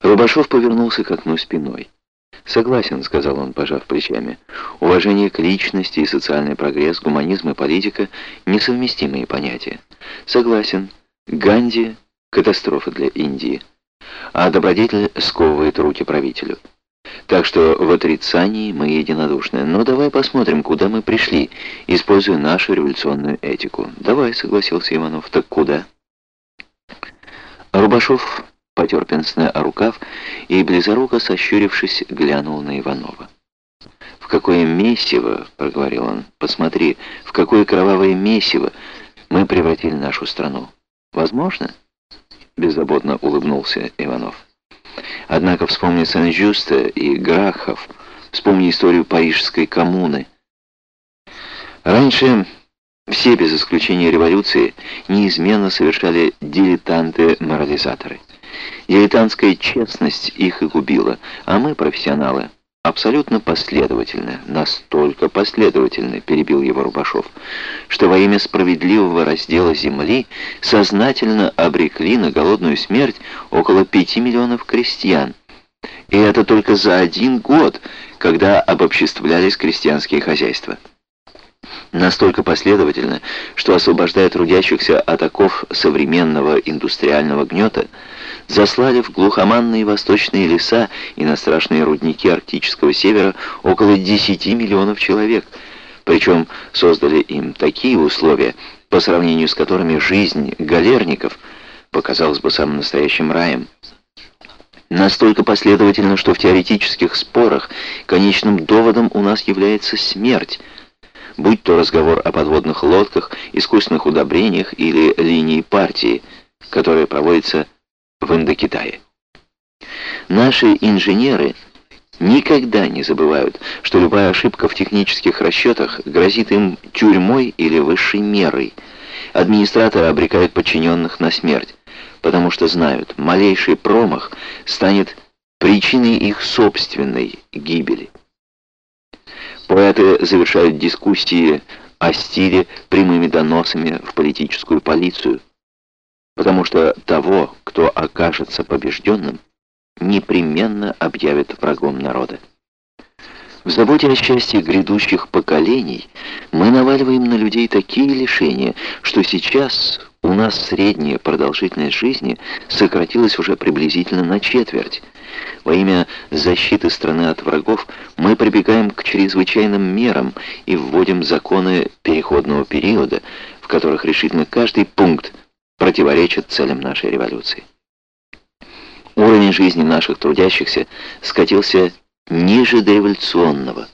Рубашов повернулся к окну спиной. «Согласен», — сказал он, пожав плечами. «Уважение к личности и социальный прогресс, гуманизм и политика — несовместимые понятия. Согласен. Ганди — катастрофа для Индии. А добродетель сковывает руки правителю. Так что в отрицании мы единодушны. Но давай посмотрим, куда мы пришли, используя нашу революционную этику. Давай, согласился Иванов. Так куда? Рубашов потер пенсне о рукав и, близоруко сощурившись, глянул на Иванова. «В какое месиво, — проговорил он, — посмотри, в какое кровавое месиво мы превратили нашу страну. Возможно?» — беззаботно улыбнулся Иванов. «Однако вспомни Сен-Жюста и Грахов, вспомни историю Парижской коммуны. Раньше все, без исключения революции, неизменно совершали дилетанты-морализаторы». Дилетантская честность их и губила, а мы, профессионалы, абсолютно последовательны, настолько последовательны, перебил его Рубашов, что во имя справедливого раздела земли сознательно обрекли на голодную смерть около пяти миллионов крестьян. И это только за один год, когда обобществлялись крестьянские хозяйства настолько последовательно, что освобождая трудящихся от оков современного индустриального гнета, заслали в глухоманные восточные леса и на страшные рудники арктического севера около 10 миллионов человек, причем создали им такие условия, по сравнению с которыми жизнь галерников показалась бы самым настоящим раем. Настолько последовательно, что в теоретических спорах конечным доводом у нас является смерть, будь то разговор о подводных лодках, искусственных удобрениях или линии партии, которая проводится в Индокитае. Наши инженеры никогда не забывают, что любая ошибка в технических расчетах грозит им тюрьмой или высшей мерой. Администраторы обрекают подчиненных на смерть, потому что знают, малейший промах станет причиной их собственной гибели. Поэты завершают дискуссии о стиле прямыми доносами в политическую полицию, потому что того, кто окажется побежденным, непременно объявят врагом народа. В заботе о счастье грядущих поколений мы наваливаем на людей такие лишения, что сейчас у нас средняя продолжительность жизни сократилась уже приблизительно на четверть. Во имя защиты страны от врагов мы прибегаем к чрезвычайным мерам и вводим законы переходного периода, в которых решительно каждый пункт противоречит целям нашей революции. Уровень жизни наших трудящихся скатился ниже дореволюционного.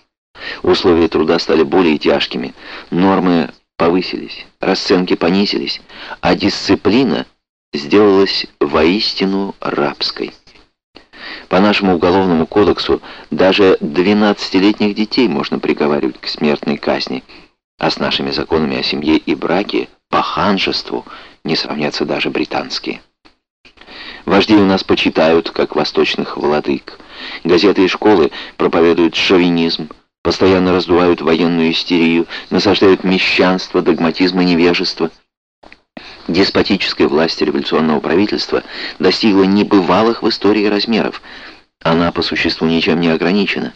Условия труда стали более тяжкими, нормы повысились, расценки понизились, а дисциплина сделалась воистину рабской. По нашему уголовному кодексу даже 12-летних детей можно приговаривать к смертной казни, а с нашими законами о семье и браке по ханжеству не сравнятся даже британские. Вождей у нас почитают, как восточных владык. Газеты и школы проповедуют шовинизм, постоянно раздувают военную истерию, насаждают мещанство, догматизм и невежество. Деспотическая власть революционного правительства достигла небывалых в истории размеров. Она по существу ничем не ограничена.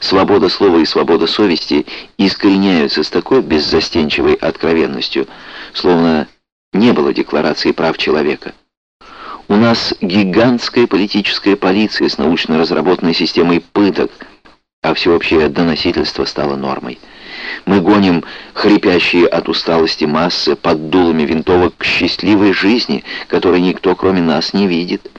Свобода слова и свобода совести искореняются с такой беззастенчивой откровенностью, словно не было декларации прав человека. У нас гигантская политическая полиция с научно разработанной системой пыток – а всеобщее доносительство стало нормой. Мы гоним хрипящие от усталости массы под дулами винтовок к счастливой жизни, которой никто кроме нас не видит.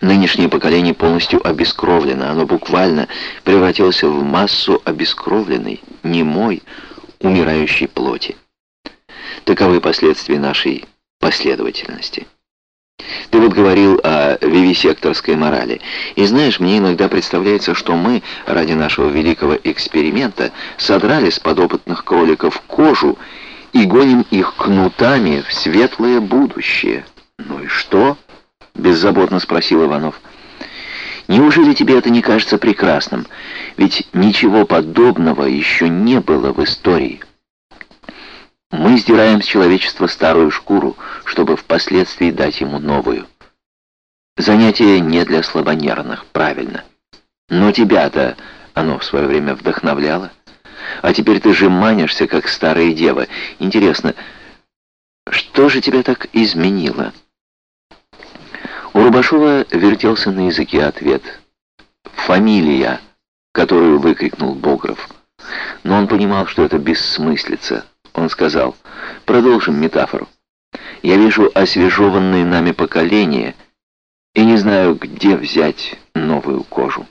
Нынешнее поколение полностью обескровлено, оно буквально превратилось в массу обескровленной, немой, умирающей плоти. Таковы последствия нашей последовательности. Ты вот говорил о вивисекторской морали. И знаешь, мне иногда представляется, что мы ради нашего великого эксперимента содрали с подопытных кроликов кожу и гоним их кнутами в светлое будущее. Ну и что? Беззаботно спросил Иванов. Неужели тебе это не кажется прекрасным? Ведь ничего подобного еще не было в истории. Сдираем с человечества старую шкуру, чтобы впоследствии дать ему новую. Занятие не для слабонервных, правильно. Но тебя-то оно в свое время вдохновляло. А теперь ты же манишься, как старая дева. Интересно, что же тебя так изменило?» У Рубашова вертелся на языке ответ. «Фамилия», которую выкрикнул Богров. Но он понимал, что это бессмыслица. Он сказал, продолжим метафору. Я вижу освежеванные нами поколения и не знаю, где взять новую кожу.